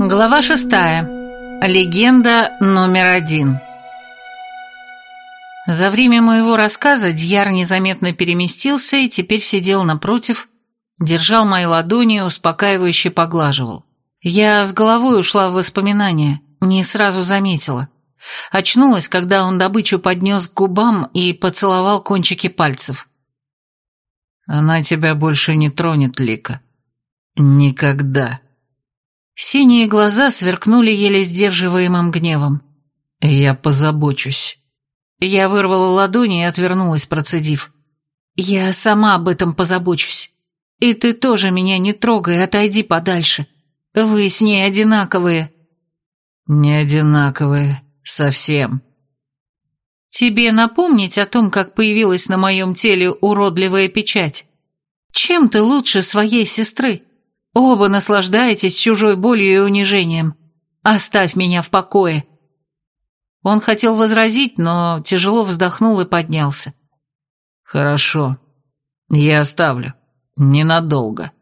Глава шестая. Легенда номер один. За время моего рассказа Дьяр незаметно переместился и теперь сидел напротив, держал мои ладони и успокаивающе поглаживал. Я с головой ушла в воспоминания, не сразу заметила. Очнулась, когда он добычу поднес к губам и поцеловал кончики пальцев. «Она тебя больше не тронет, Лика. Никогда». Синие глаза сверкнули еле сдерживаемым гневом. «Я позабочусь». Я вырвала ладони и отвернулась, процедив. «Я сама об этом позабочусь. И ты тоже меня не трогай, отойди подальше. Вы с ней одинаковые». «Не одинаковые, совсем». «Тебе напомнить о том, как появилась на моем теле уродливая печать? Чем ты лучше своей сестры?» Оба наслаждаетесь чужой болью и унижением. Оставь меня в покое». Он хотел возразить, но тяжело вздохнул и поднялся. «Хорошо. Я оставлю. Ненадолго.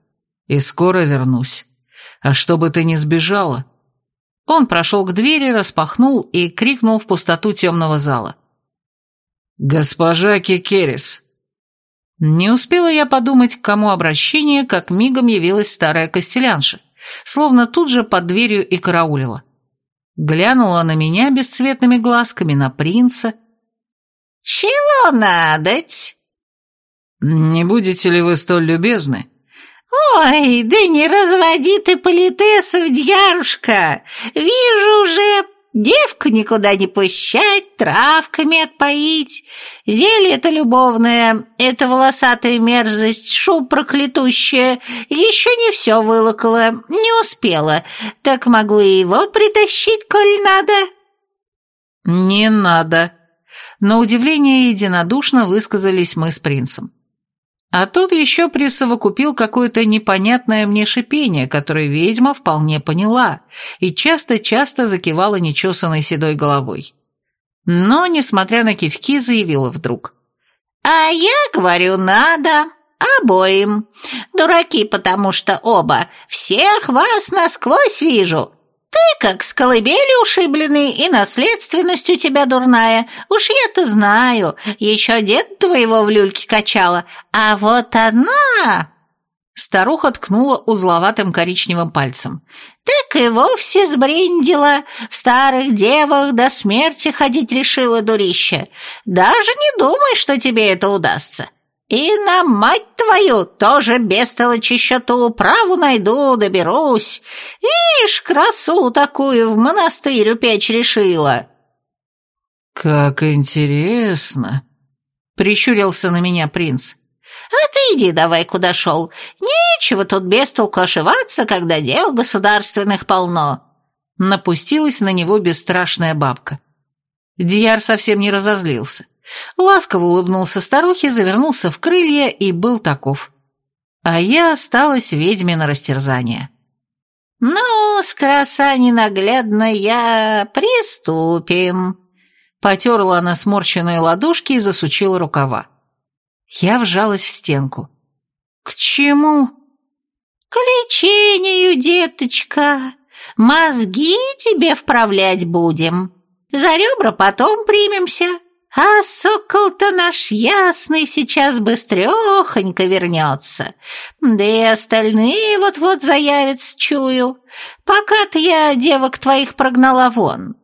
И скоро вернусь. А чтобы ты не сбежала...» Он прошел к двери, распахнул и крикнул в пустоту темного зала. «Госпожа Кикерис, не успела я подумать, к кому обращение, как мигом явилась старая костелянша, словно тут же под дверью и караулила. Глянула на меня бесцветными глазками, на принца. «Чего надоть?» «Не будете ли вы столь любезны?» «Ой, да не разводи ты политесов, дьярушка! Вижу уже Девку никуда не пущать, травками отпоить. Зелье это любовное, это волосатая мерзость, шу проклятущая, еще не все вылокала, не успела. Так могу и его притащить, коль надо». «Не надо». На удивление единодушно высказались мы с принцем. А тут еще присовокупил какое-то непонятное мне шипение, которое ведьма вполне поняла и часто-часто закивала нечесанной седой головой. Но, несмотря на кивки, заявила вдруг. «А я говорю, надо. Обоим. Дураки, потому что оба. Всех вас насквозь вижу. Ты как с колыбели ушибленный, и наследственность у тебя дурная. Уж я-то знаю, еще дед твоего в люльке качала. А вот она...» Старуха ткнула узловатым коричневым пальцем. «Так и вовсе сбрендила, в старых девах до смерти ходить решила дурище. Даже не думай, что тебе это удастся. И на мать твою тоже бестолочь еще ту управу найду, доберусь. Ишь, красу такую в монастырь упечь решила. Как интересно, прищурился на меня принц. А ты иди давай, куда шел. Нечего тут бестолку ошиваться, когда дел государственных полно. Напустилась на него бесстрашная бабка. Дияр совсем не разозлился. Ласково улыбнулся старухе, завернулся в крылья и был таков. А я осталась ведьме на растерзание. «Ну, с краса ненаглядная, приступим», — потерла она сморщенные ладошки и засучила рукава. Я вжалась в стенку. «К чему?» «К лечению, деточка. Мозги тебе вправлять будем. За ребра потом примемся. А сокол-то наш ясный сейчас быстрехонько вернется. Да и остальные вот-вот заявятся, чую. Пока-то я девок твоих прогнала вон.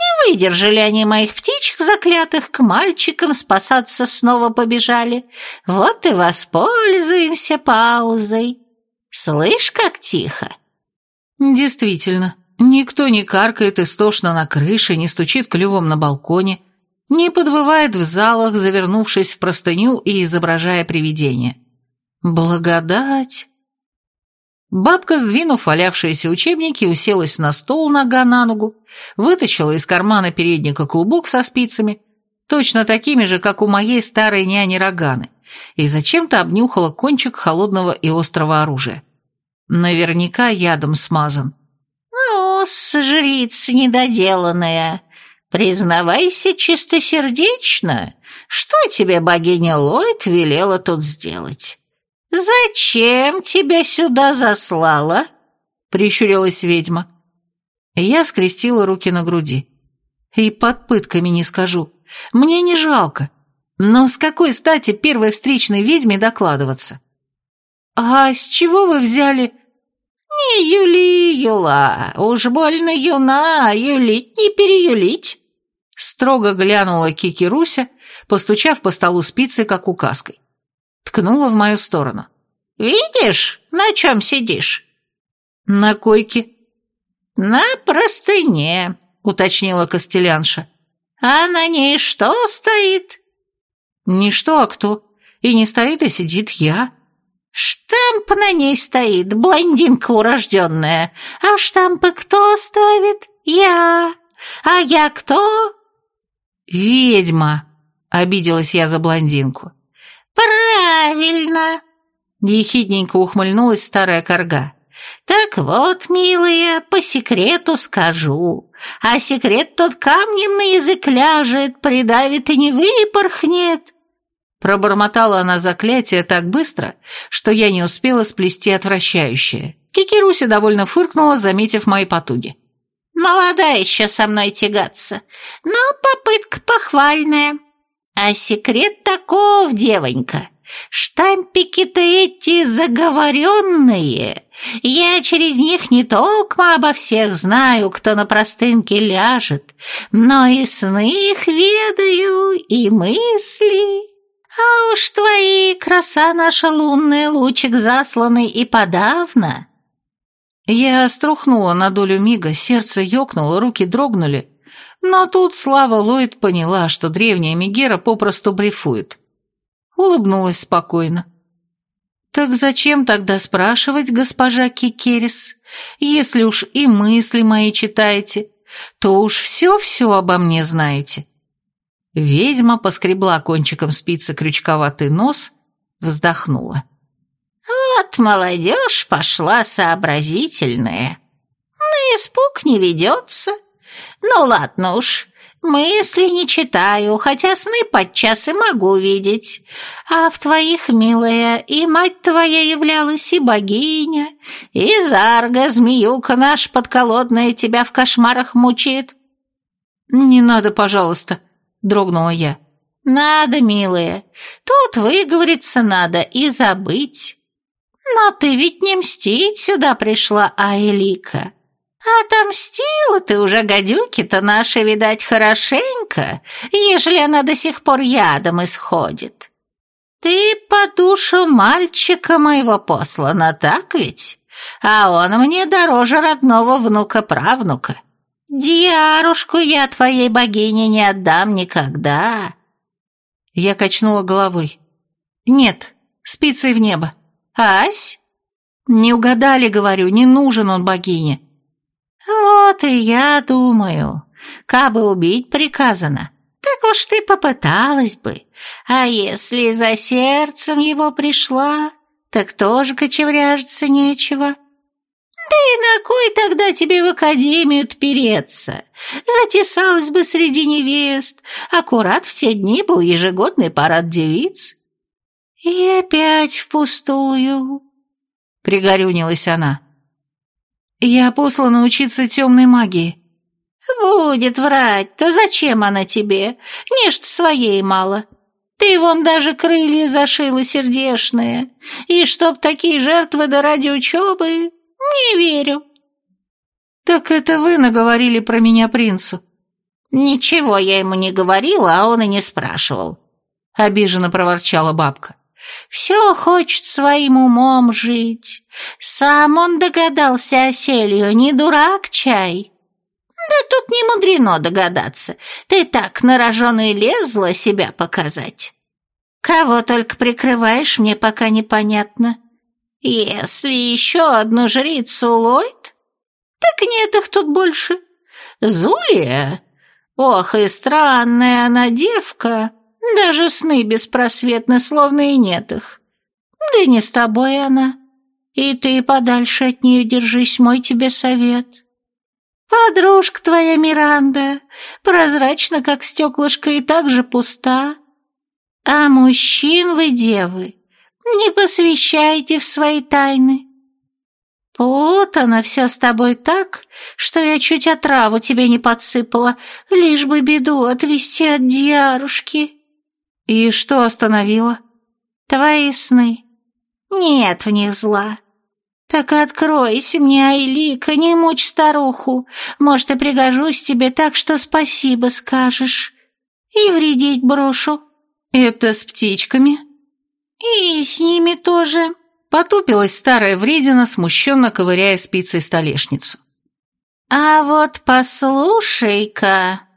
Не выдержали они моих птичек заклятых, к мальчикам спасаться снова побежали. Вот и воспользуемся паузой. Слышь, как тихо? Действительно, никто не каркает истошно на крыше, не стучит клювом на балконе, не подвывает в залах, завернувшись в простыню и изображая привидение. Благодать! Бабка, сдвинув валявшиеся учебники, уселась на стол нога на ногу, вытащила из кармана передника клубок со спицами, точно такими же, как у моей старой няни Роганы, и зачем-то обнюхала кончик холодного и острого оружия. Наверняка ядом смазан. «Ну, жрица недоделанная, Признавайся чистосердечно, что тебе богиня Ллойд велела тут сделать? Зачем тебя сюда заслала?» — прищурилась ведьма. Я скрестила руки на груди. И под пытками не скажу. Мне не жалко. Но с какой стати первой встречной ведьме докладываться? «А с чего вы взяли...» «Не юли, юла, уж больно юна, юлить не переюлить», строго глянула Кики Руся, постучав по столу спицей, как указкой. Ткнула в мою сторону. «Видишь, на чем сидишь?» «На койке». «На простыне», — уточнила Костелянша. «А на ней что стоит?» «Не что, а кто. И не стоит, и сидит я». «Штамп на ней стоит, блондинка урожденная. А штампы кто ставит? Я. А я кто?» «Ведьма», — обиделась я за блондинку. «Правильно», — ехидненько ухмыльнулась старая корга. «Так вот, милая, по секрету скажу. А секрет тот камнем на язык ляжет, придавит и не выпорхнет». Пробормотала она заклятие так быстро, что я не успела сплести отвращающее. Кикируся довольно фыркнула, заметив мои потуги. «Молода еще со мной тягаться, но попытка похвальная. А секрет таков, девонька, штампики-то эти заговоренные. Я через них не только обо всех знаю, кто на простынке ляжет, но и сны их ведаю, и мысли». А уж твои, краса наша лунная, лучик засланный и подавно. Я струхнула на долю мига, сердце ёкнуло, руки дрогнули. Но тут Слава Ллойд поняла, что древняя Мегера попросту брифует. Улыбнулась спокойно. «Так зачем тогда спрашивать, госпожа Кикерис? Если уж и мысли мои читаете, то уж все-все обо мне знаете». Ведьма поскребла кончиком спицы крючковатый нос, вздохнула. «Вот молодежь пошла сообразительная. На испуг не ведется. Ну ладно уж, мысли не читаю, хотя сны подчас и могу видеть. А в твоих, милая, и мать твоя являлась, и богиня, и Зарга, змеюка наш подколодная, тебя в кошмарах мучает». «Не надо, пожалуйста», — дрогнула я. «Надо, милая, тут выговориться надо и забыть. Но ты ведь не мстить сюда пришла, Айлика. Отомстила ты уже гадюки-то наши, видать, хорошенько, ежели она до сих пор ядом исходит. Ты по душу мальчика моего послана, так ведь? А он мне дороже родного внука-правнука». «Диарушку я твоей богине не отдам никогда!» Я качнула головой. «Нет, спицей в небо. Ась?» «Не угадали, говорю, не нужен он богине». «Вот и я думаю, кабы убить приказано, так уж ты попыталась бы. А если за сердцем его пришла, так тоже кочевряжиться нечего». Да и на кой тогда тебе в академию переться? Затесалась бы среди невест. Аккурат в те дни был ежегодный парад девиц. И опять впустую, — пригорюнилась она. Я послана учиться темной магии. Будет врать-то, зачем она тебе? Нечто своей мало. Ты вон даже крылья зашила сердешные. И чтоб такие жертвы да ради учебы, «Не верю». «Так это вы наговорили про меня принцу?» «Ничего я ему не говорила, а он и не спрашивал», — обиженно проворчала бабка. «Все хочет своим умом жить. Сам он догадался о селью, не дурак чай». «Да тут не мудрено догадаться. Ты так нароженный лезла себя показать. Кого только прикрываешь, мне пока непонятно. Если еще одну жрицу Ллойд, так нет их тут больше. Зулия? Ох, и странная она девка. Даже сны беспросветны, словно и нет их. Да не с тобой она. И ты подальше от нее держись, мой тебе совет. Подружка твоя Миранда, прозрачна, как стеклышко, и так же пуста. А мужчин вы, девы, не посвящайте в свои тайны. Путано все с тобой так, что я чуть отраву тебе не подсыпала, лишь бы беду отвести от дьярушки. И что остановило? Твои сны. Нет в них зла. Так откройся мне, Айлика, не мучь старуху. Может, и пригожусь тебе так, что спасибо скажешь. И вредить брошу. Это с птичками? И с ними тоже. Потупилась старая вредина, смущенно ковыряя спицей столешницу. «А вот послушай-ка...»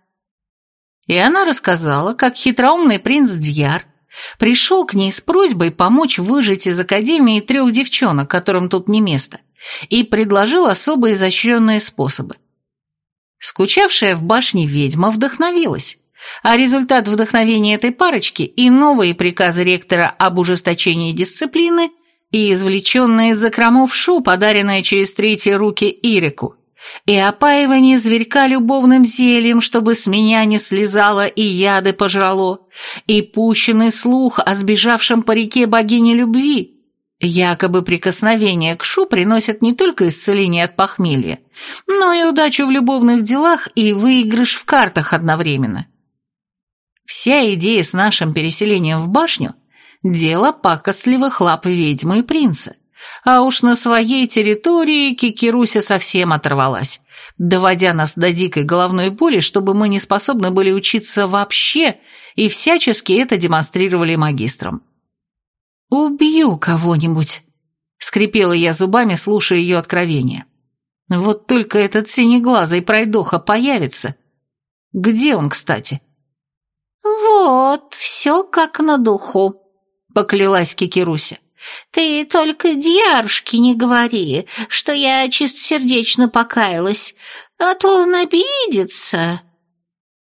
И она рассказала, как хитроумный принц Дьяр пришел к ней с просьбой помочь выжить из академии трех девчонок, которым тут не место, и предложил особо изощренные способы. Скучавшая в башне ведьма вдохновилась, а результат вдохновения этой парочки и новые приказы ректора об ужесточении дисциплины – и извлеченная из закромов шу, подаренная через третьи руки Ирику, и опаивание зверька любовным зельем, чтобы с меня не слезало и яды пожрало, и пущенный слух о сбежавшем по реке богине любви. Якобы прикосновение к шу приносит не только исцеление от похмелья, но и удачу в любовных делах и выигрыш в картах одновременно. Вся идея с нашим переселением в башню – Дело пакостливых лап ведьмы и принца. А уж на своей территории Кикируся совсем оторвалась, доводя нас до дикой головной боли, чтобы мы не способны были учиться вообще и всячески это демонстрировали магистрам. «Убью кого-нибудь», — скрипела я зубами, слушая ее откровения. «Вот только этот синеглазый пройдоха появится. Где он, кстати?» «Вот, все как на духу», — поклялась Кикируся. «Ты только Дьярушке не говори, что я чистосердечно покаялась, а то он обидится».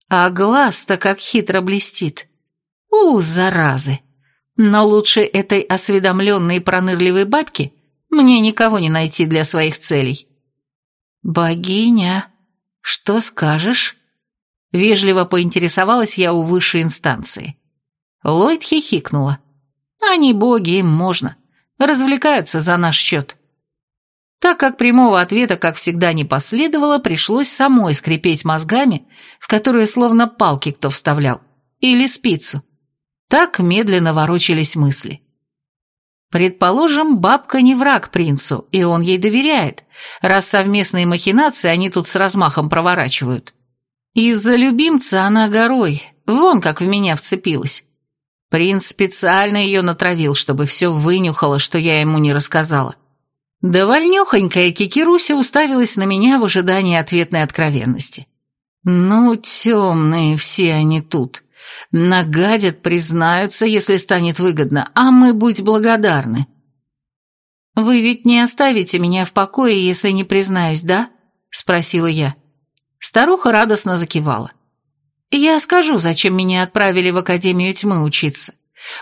А глаз-то как хитро блестит. У, заразы! Но лучше этой осведомленной пронырливой бабки мне никого не найти для своих целей. «Богиня, что скажешь?» Вежливо поинтересовалась я у высшей инстанции. Ллойд хихикнула. Они боги, им можно. Развлекаются за наш счет. Так как прямого ответа, как всегда, не последовало, пришлось самой скрипеть мозгами, в которые словно палки кто вставлял, или спицу. Так медленно ворочались мысли. Предположим, бабка не враг принцу, и он ей доверяет, раз совместные махинации они тут с размахом проворачивают. Из-за любимца она горой, вон как в меня вцепилась. Принц специально ее натравил, чтобы все вынюхало, что я ему не рассказала. Да вольнехонькая Кикируся уставилась на меня в ожидании ответной откровенности. Ну, темные все они тут. Нагадят, признаются, если станет выгодно, а мы будь благодарны. «Вы ведь не оставите меня в покое, если не признаюсь, да?» — спросила я. Старуха радостно закивала. Я скажу, зачем меня отправили в Академию Тьмы учиться.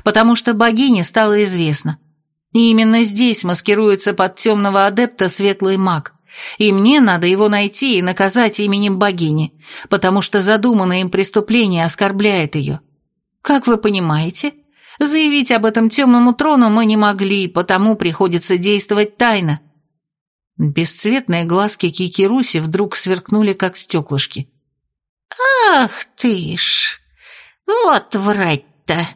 Потому что богине стало известно. И именно здесь маскируется под темного адепта светлый маг. И мне надо его найти и наказать именем богини, потому что задуманное им преступление оскорбляет ее. Как вы понимаете, заявить об этом темному трону мы не могли, потому приходится действовать тайно. Бесцветные глазки Кикируси вдруг сверкнули, как стеклышки. «Ах ты ж! Вот врать-то!»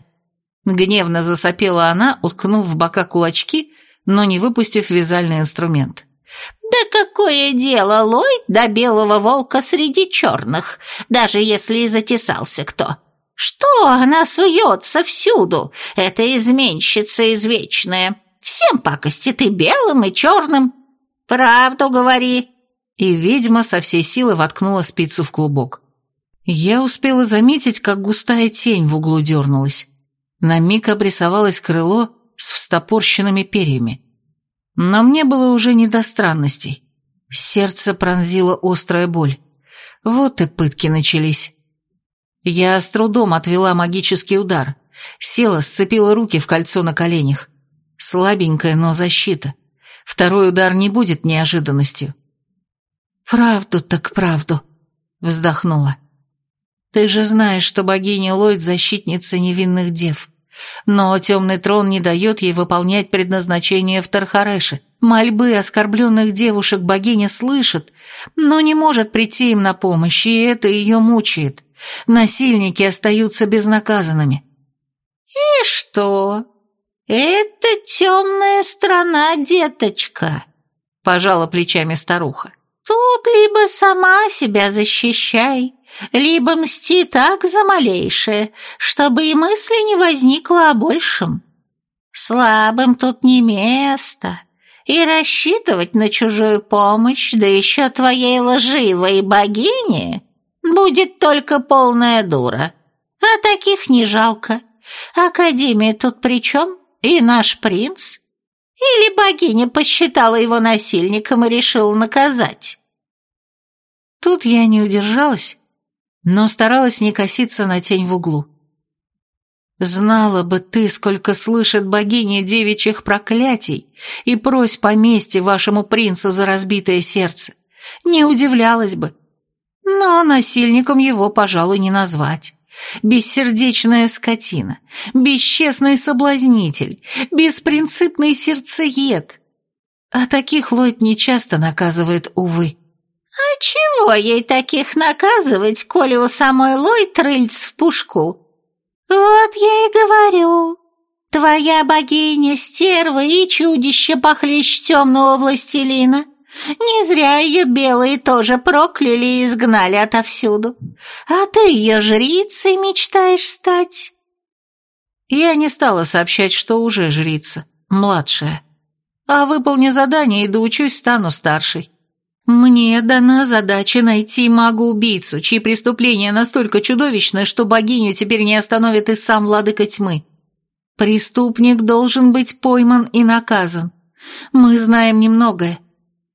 Гневно засопела она, уткнув в бока кулачки, но не выпустив вязальный инструмент. «Да какое дело, Ллойд, до белого волка среди черных, даже если и затесался кто? Что она суется всюду, эта изменщица извечная? Всем пакостит и белым, и черным. Правду говори!» И ведьма со всей силы воткнула спицу в клубок. Я успела заметить, как густая тень в углу дернулась. На миг обрисовалось крыло с встопорщенными перьями. Но мне было уже не до странностей. Сердце пронзила острая боль. Вот и пытки начались. Я с трудом отвела магический удар. Села, сцепила руки в кольцо на коленях. Слабенькая, но защита. Второй удар не будет неожиданностью. «Правду так правду», — вздохнула. Ты же знаешь, что богиня Ллойд – защитница невинных дев. Но темный трон не дает ей выполнять предназначение в Тархареше. Мольбы оскорбленных девушек богиня слышит, но не может прийти им на помощь, и это ее мучает. Насильники остаются безнаказанными. «И что? Это темная страна, деточка», — пожала плечами старуха. «Тут либо сама себя защищай, либо мсти так за малейшее, чтобы и мысли не возникло о большем. Слабым тут не место, и рассчитывать на чужую помощь, да еще твоей лживой богине, будет только полная дура. А таких не жалко. Академия тут при чем? И наш принц? Или богиня посчитала его насильником и решила наказать?» Тут я не удержалась но старалась не коситься на тень в углу. Знала бы ты, сколько слышит богиня девичьих проклятий и прось поместье вашему принцу за разбитое сердце. Не удивлялась бы. Но насильником его, пожалуй, не назвать. Бессердечная скотина, бесчестный соблазнитель, беспринципный сердцеед. А таких Ллойд нечасто наказывает, увы. «А чего ей таких наказывать, коли у самой Лойд рыльц в пушку?» «Вот я и говорю, твоя богиня стерва и чудище похлеще темного властелина. Не зря ее белые тоже прокляли и изгнали отовсюду. А ты ее жрицей мечтаешь стать?» Я не стала сообщать, что уже жрица, младшая. А выполню задание и доучусь, стану старшей. Мне дана задача найти мага-убийцу, чьи преступления настолько чудовищны, что богиню теперь не остановит и сам владыка тьмы. Преступник должен быть пойман и наказан. Мы знаем немногое,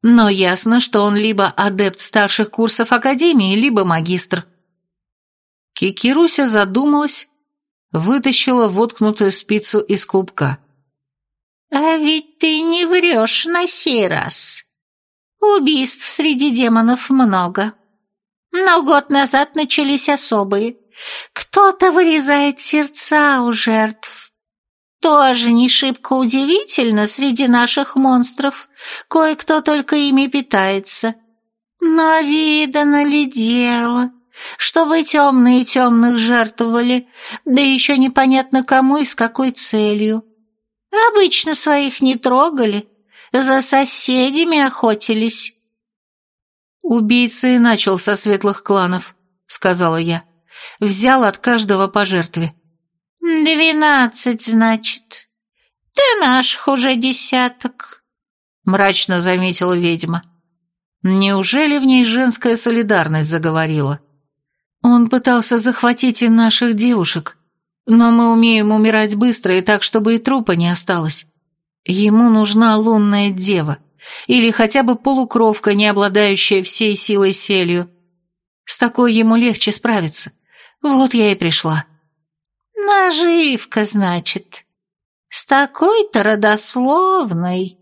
но ясно, что он либо адепт старших курсов Академии, либо магистр. Кикируся задумалась, вытащила воткнутую спицу из клубка. «А ведь ты не врешь на сей раз», Убийств среди демонов много. Но год назад начались особые. Кто-то вырезает сердца у жертв. Тоже не шибко удивительно среди наших монстров. Кое-кто только ими питается. Но видано ли дело, чтобы темные темных жертвовали, да еще непонятно кому и с какой целью. Обычно своих не трогали, за соседями охотились». «Убийца и начал со светлых кланов», — сказала я. «Взял от каждого по жертве». «Двенадцать, значит. Ты наших уже десяток», — мрачно заметила ведьма. «Неужели в ней женская солидарность заговорила?» «Он пытался захватить и наших девушек, но мы умеем умирать быстро и так, чтобы и трупа не осталось. Ему нужна лунная дева, или хотя бы полукровка, не обладающая всей силой селью. С такой ему легче справиться. Вот я и пришла. Наживка, значит. С такой-то родословной.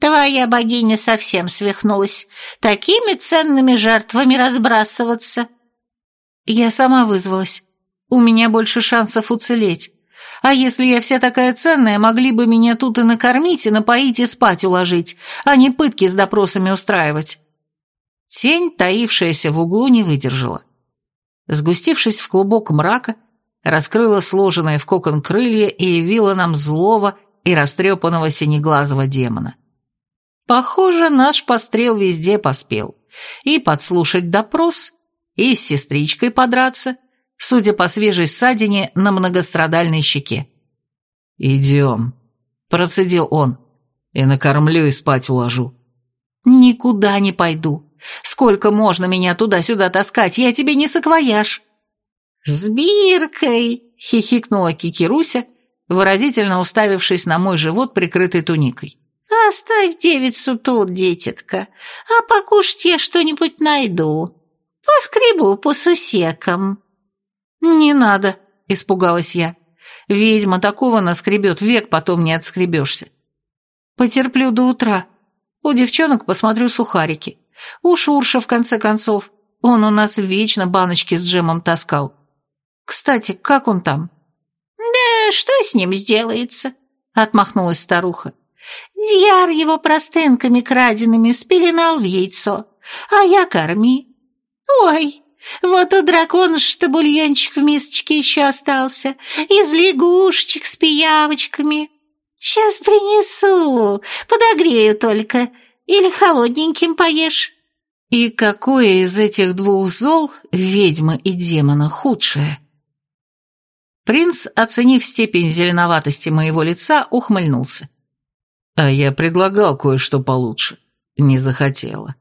Твоя богиня совсем свихнулась. Такими ценными жертвами разбрасываться. Я сама вызвалась. У меня больше шансов уцелеть. А если я вся такая ценная, могли бы меня тут и накормить, и напоить, и спать уложить, а не пытки с допросами устраивать. Тень, таившаяся в углу, не выдержала. Сгустившись в клубок мрака, раскрыла сложенные в кокон крылья и явила нам злого и растрепанного синеглазого демона. Похоже, наш пострел везде поспел. И подслушать допрос, и с сестричкой подраться, судя по свежей ссадине на многострадальной щеке. «Идем», — процедил он, — «и накормлю и спать уложу». «Никуда не пойду. Сколько можно меня туда-сюда таскать? Я тебе не саквояж». «С биркой!» — хихикнула Кикируся, выразительно уставившись на мой живот, прикрытый туникой. «Оставь девицу тут, детятка, а покушать я что-нибудь найду. Поскребу по сусекам». «Не надо», — испугалась я. «Ведьма такого наскребет, век потом не отскребешься». «Потерплю до утра. У девчонок посмотрю сухарики. У Шурша, в конце концов. Он у нас вечно баночки с джемом таскал. Кстати, как он там?» «Да что с ним сделается?» — отмахнулась старуха. «Дьяр его простынками краденными спеленал в яйцо, а я корми. Ой, вот у дракона что бульончик в мисочке еще остался, из лягушечек с пиявочками. Сейчас принесу, подогрею только, или холодненьким поешь». И какое из этих двух зол, ведьмы и демона, худшее? Принц, оценив степень зеленоватости моего лица, ухмыльнулся. А я предлагал кое-что получше. Не захотела.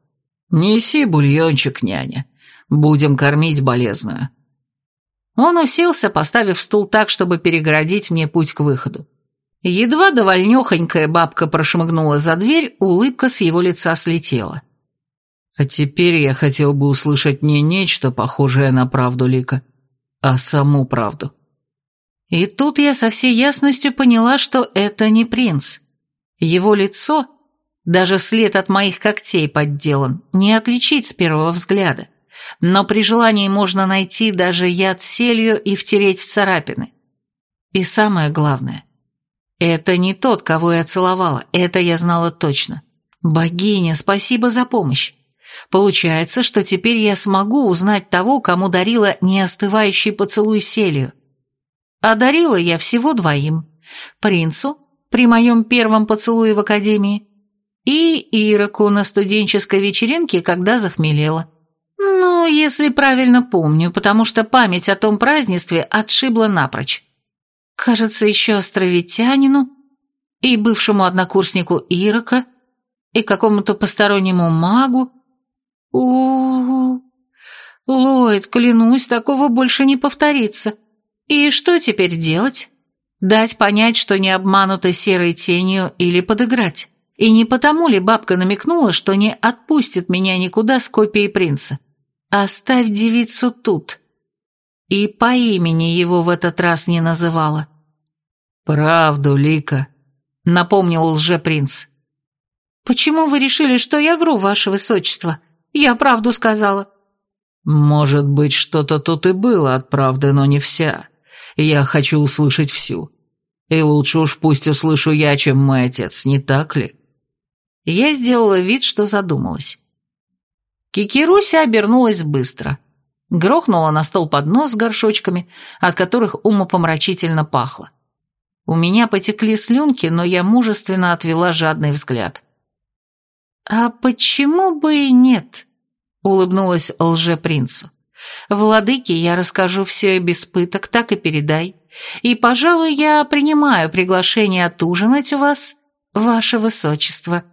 Неси бульончик, няня. Будем кормить болезную. Он уселся, поставив стул так, чтобы перегородить мне путь к выходу. Едва довольнёхонькая бабка прошмыгнула за дверь, улыбка с его лица слетела. А теперь я хотел бы услышать не нечто похожее на правду Лика, а саму правду. И тут я со всей ясностью поняла, что это не принц. Его лицо, даже след от моих когтей подделан, не отличить с первого взгляда. Но при желании можно найти даже яд селью и втереть в царапины. И самое главное, это не тот, кого я целовала, это я знала точно. Богиня, спасибо за помощь. Получается, что теперь я смогу узнать того, кому дарила неостывающий поцелуй селью. А дарила я всего двоим. Принцу, при моем первом поцелуе в академии, и Ироку на студенческой вечеринке, когда захмелела. Ну, если правильно помню, потому что память о том празднестве отшибла напрочь. Кажется, еще островитянину и бывшему однокурснику Ирока, и какому-то постороннему магу, у, -у, Ллойд, клянусь, такого больше не повторится. И что теперь делать? Дать понять, что не обманута серой тенью, или подыграть? И не потому ли бабка намекнула, что не отпустит меня никуда с копией принца? Оставь девицу тут. И по имени его в этот раз не называла. «Правду, Лика», — напомнил лжепринц. «Почему вы решили, что я вру, ваше высочество?» Я правду сказала». «Может быть, что-то тут и было от правды, но не вся. Я хочу услышать всю. И лучше уж пусть услышу я, чем мой отец, не так ли?» Я сделала вид, что задумалась. Кикируся обернулась быстро. Грохнула на стол поднос с горшочками, от которых умопомрачительно пахло. У меня потекли слюнки, но я мужественно отвела жадный взгляд. «А почему бы и нет?» — улыбнулась лже-принцу. «Владыке я расскажу все без пыток, так и передай. И, пожалуй, я принимаю приглашение отужинать у вас, ваше высочество».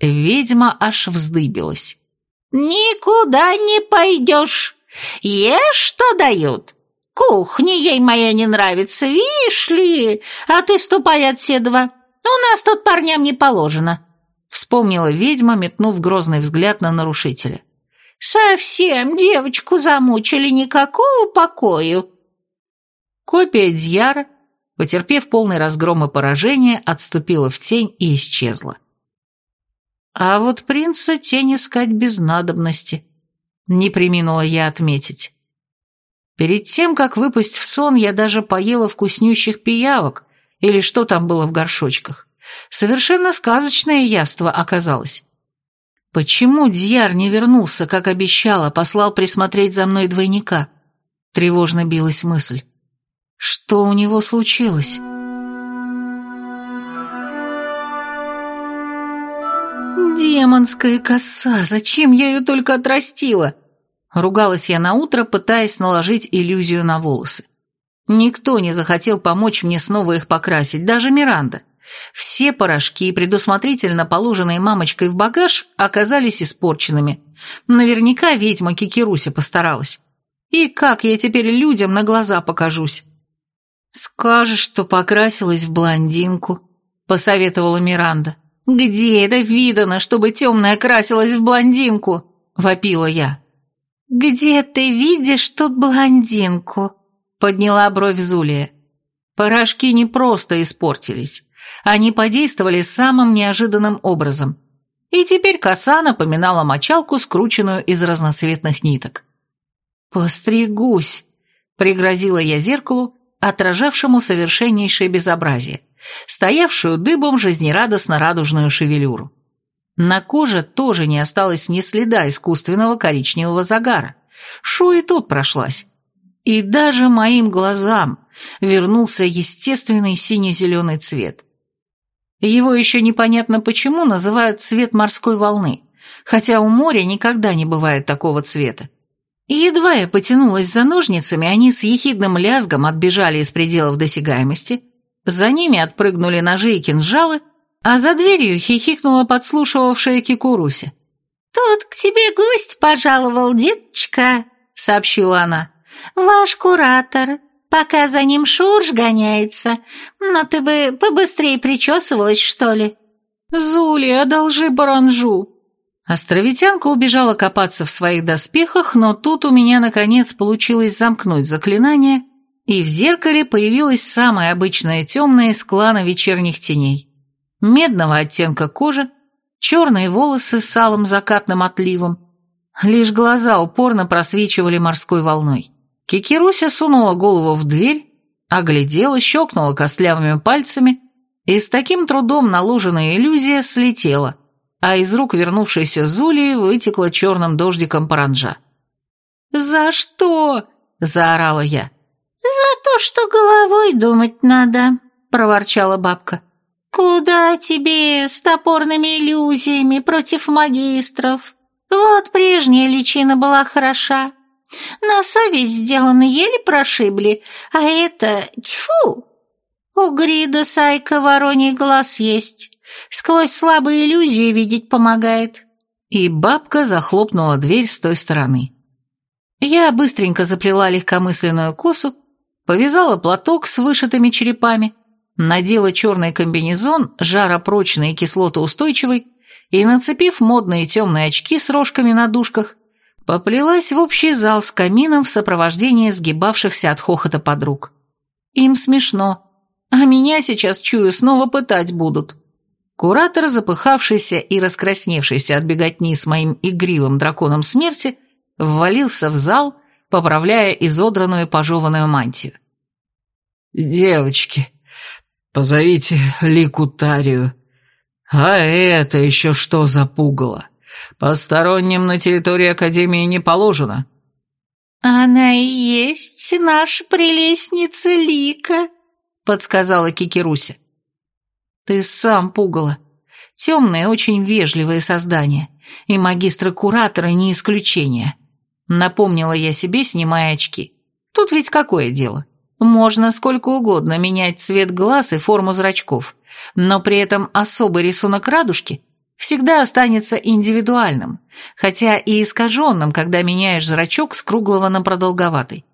Ведьма аж вздыбилась. «Никуда не пойдешь. Ешь, что дают. Кухня ей моя не нравится, видишь ли, а ты ступай отседова. У нас тут парням не положено». Вспомнила ведьма, метнув грозный взгляд на нарушителя. «Совсем девочку замучили, никакого покою!» Копия Дьяра, потерпев полный разгром и поражение, отступила в тень и исчезла. А вот принца тень искать без надобности, не приминула я отметить. Перед тем, как выпасть в сон, я даже поела вкуснющих пиявок, или что там было в горшочках. Совершенно сказочное явство оказалось. Почему Дьяр не вернулся, как обещал, послал присмотреть за мной двойника? Тревожно билась мысль. Что у него случилось? Демонская коса, зачем я ее только отрастила? Ругалась я на утро, пытаясь наложить иллюзию на волосы. Никто не захотел помочь мне снова их покрасить, даже Миранда. Все порошки, предусмотрительно положенные мамочкой в багаж, оказались испорченными. Наверняка ведьма Кикируся постаралась. И как я теперь людям на глаза покажусь? «Скажешь, что покрасилась в блондинку», — посоветовала Миранда. «Где это видано, чтобы темная красилась в блондинку?» — вопила я. «Где ты видишь тут блондинку?» — подняла бровь Зулия. Порошки не просто испортились. Они подействовали самым неожиданным образом. И теперь коса напоминала мочалку, скрученную из разноцветных ниток. «Постригусь», — пригрозила я зеркалу отражавшему совершеннейшее безобразие, стоявшую дыбом жизнерадостно-радужную шевелюру. На коже тоже не осталось ни следа искусственного коричневого загара. Шу и тут прошлась. И даже моим глазам вернулся естественный сине-зеленый цвет. Его еще непонятно почему называют цвет морской волны, хотя у моря никогда не бывает такого цвета. Едва я потянулась за ножницами, они с ехидным лязгом отбежали из пределов досягаемости, за ними отпрыгнули ножи и кинжалы, а за дверью хихикнула подслушивавшая Кикуруся. «Тут к тебе гость пожаловал, деточка», — сообщила она. «Ваш куратор. Пока за ним Шурж гоняется. Но ты бы побыстрее причесывалась, что ли?» «Зули, одолжи баранжу». Островитянка убежала копаться в своих доспехах, но тут у меня, наконец, получилось замкнуть заклинание, и в зеркале появилась самая обычная темная из клана вечерних теней. Медного оттенка кожи, черные волосы с алым закатным отливом, лишь глаза упорно просвечивали морской волной. Кикируся сунула голову в дверь, оглядела, щелкнула костлявыми пальцами, и с таким трудом наложенная иллюзия слетела, а из рук вернувшейся Зулии вытекла черным дождиком паранжа. «За что?» – заорала я. «За то, что головой думать надо», – проворчала бабка. «Куда тебе с топорными иллюзиями против магистров? Вот прежняя личина была хороша, на совесть сделаны, еле прошибли, а это... Тьфу! У Грида Сайка вороний глаз есть. Сквозь слабые иллюзии видеть помогает. И бабка захлопнула дверь с той стороны. Я быстренько заплела легкомысленную косу, повязала платок с вышитыми черепами, надела черный комбинезон, жаропрочный и кислотоустойчивый, и, нацепив модные темные очки с рожками на дужках, Поплелась в общий зал с камином в сопровождении сгибавшихся от хохота подруг. Им смешно, а меня сейчас, чую, снова пытать будут. Куратор, запыхавшийся и раскрасневшийся от беготни с моим игривым драконом смерти, ввалился в зал, поправляя изодранную пожеванную мантию. «Девочки, позовите Ликутарию. А это еще что за пугало?» Посторонним на территории Академии не положено». «Она и есть наша прелестница Лика», — подсказала Кикируся. «Ты сам пугала. Темные, очень вежливые создания, и магистры-кураторы не исключение», — напомнила я себе, снимая очки. «Тут ведь какое дело? Можно сколько угодно менять цвет глаз и форму зрачков, но при этом особый рисунок радужки всегда останется индивидуальным, хотя и искаженным, когда меняешь зрачок с круглого на продолговатый.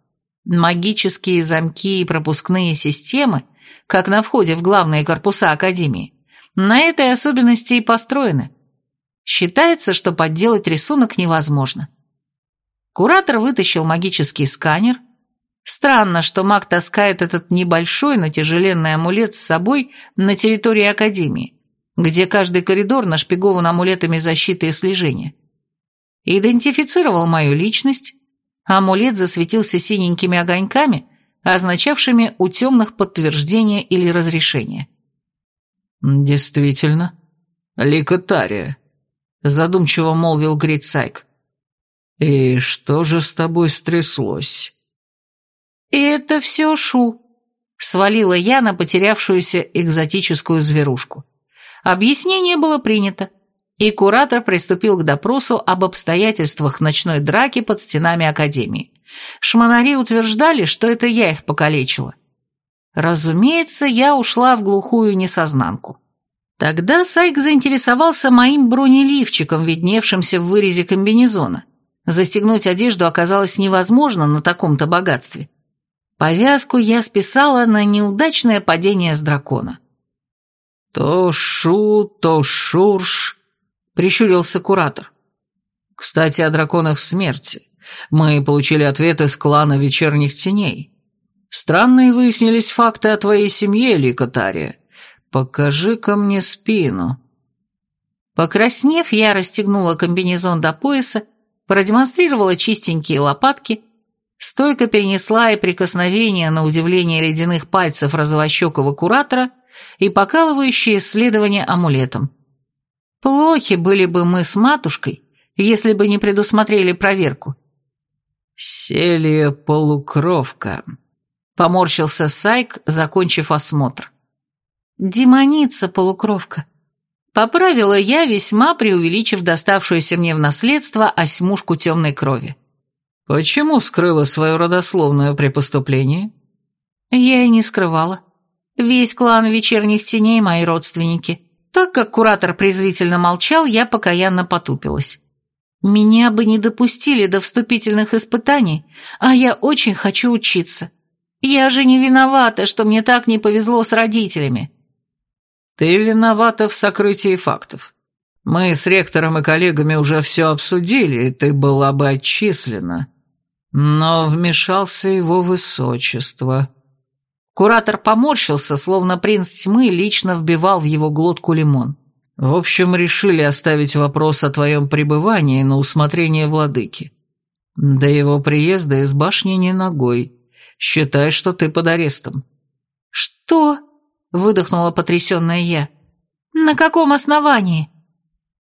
Магические замки и пропускные системы, как на входе в главные корпуса Академии, на этой особенности и построены. Считается, что подделать рисунок невозможно. Куратор вытащил магический сканер. Странно, что маг таскает этот небольшой, но тяжеленный амулет с собой на территории Академии где каждый коридор нашпигован амулетами защиты и слежения. Идентифицировал мою личность, амулет засветился синенькими огоньками, означавшими у темных подтверждение или разрешение. «Действительно, ликотария», — задумчиво молвил Грицайк. «И что же с тобой стряслось?» «Это все Шу», — свалила я на потерявшуюся экзотическую зверушку. Объяснение было принято, и куратор приступил к допросу об обстоятельствах ночной драки под стенами Академии. Шмонари утверждали, что это я их покалечила. Разумеется, я ушла в глухую несознанку. Тогда Сайк заинтересовался моим бронеливчиком, видневшимся в вырезе комбинезона. Застегнуть одежду оказалось невозможно на таком-то богатстве. Повязку я списала на неудачное падение с дракона. «То шу, то шурш», — прищурился куратор. «Кстати, о драконах смерти. Мы получили ответ из клана Вечерних Теней. Странные выяснились факты о твоей семье, Ликотария. Покажи-ка мне спину». Покраснев, я расстегнула комбинезон до пояса, продемонстрировала чистенькие лопатки, стойко перенесла и прикосновение на удивление ледяных пальцев розовощекого куратора и покалывающие исследования амулетом. Плохи были бы мы с матушкой, если бы не предусмотрели проверку. «Селье полукровка», — поморщился Сайк, закончив осмотр. «Демоница полукровка», — поправила я, весьма преувеличив доставшуюся мне в наследство осьмушку темной крови. «Почему скрыла свою родословную при поступлении?» Я и не скрывала. Весь клан вечерних теней мои родственники. Так как куратор презрительно молчал, я покаянно потупилась. Меня бы не допустили до вступительных испытаний, а я очень хочу учиться. Я же не виновата, что мне так не повезло с родителями. Ты виновата в сокрытии фактов. Мы с ректором и коллегами уже все обсудили, и ты была бы отчислена. Но вмешался его высочество. Куратор поморщился, словно принц тьмы лично вбивал в его глотку лимон. В общем, решили оставить вопрос о твоем пребывании на усмотрение владыки. До его приезда из башни не ногой. Считай, что ты под арестом». «Что?» — выдохнула потрясенная я. «На каком основании?»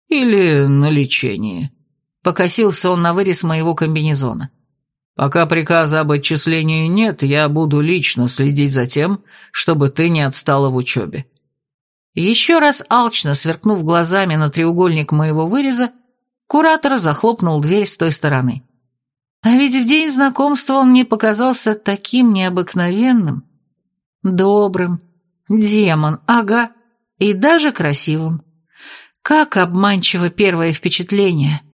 «Или на лечении». Покосился он на вырез моего комбинезона. «Пока приказа об отчислении нет, я буду лично следить за тем, чтобы ты не отстала в учебе». Еще раз алчно сверкнув глазами на треугольник моего выреза, куратор захлопнул дверь с той стороны. А ведь в день знакомства он мне показался таким необыкновенным, добрым, демон, ага, и даже красивым. Как обманчиво первое впечатление.